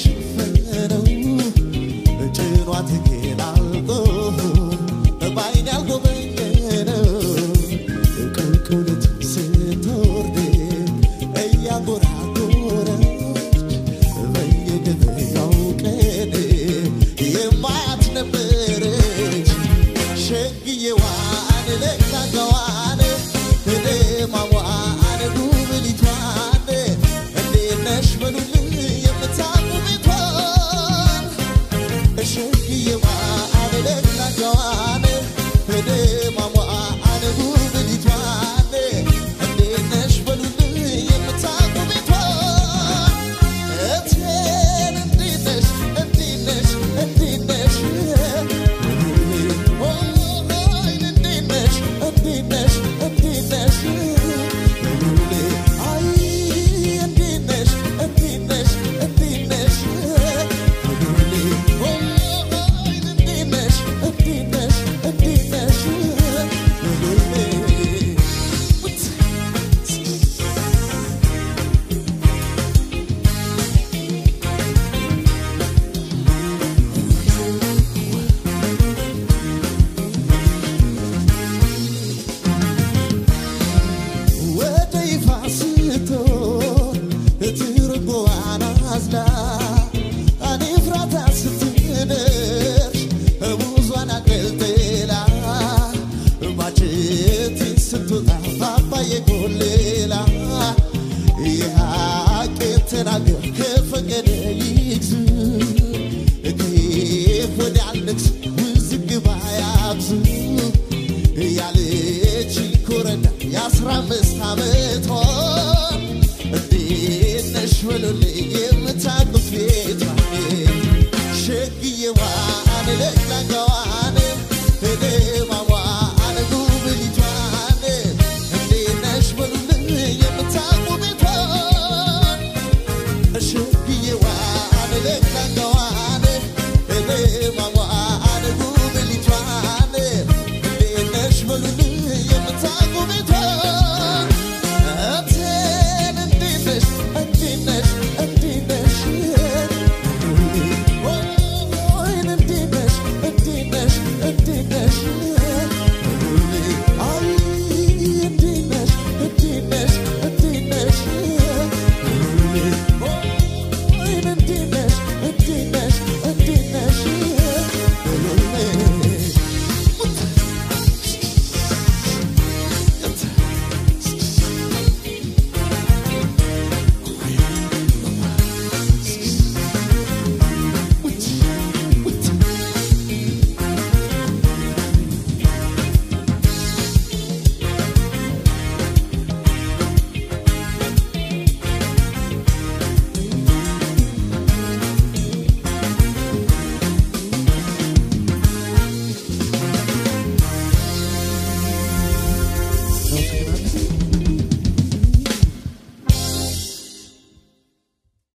ሽፈነው ጭኗት ግን አልቆ በባይን ያልጎበኘነው ቅንቅንት ስ can't forget it.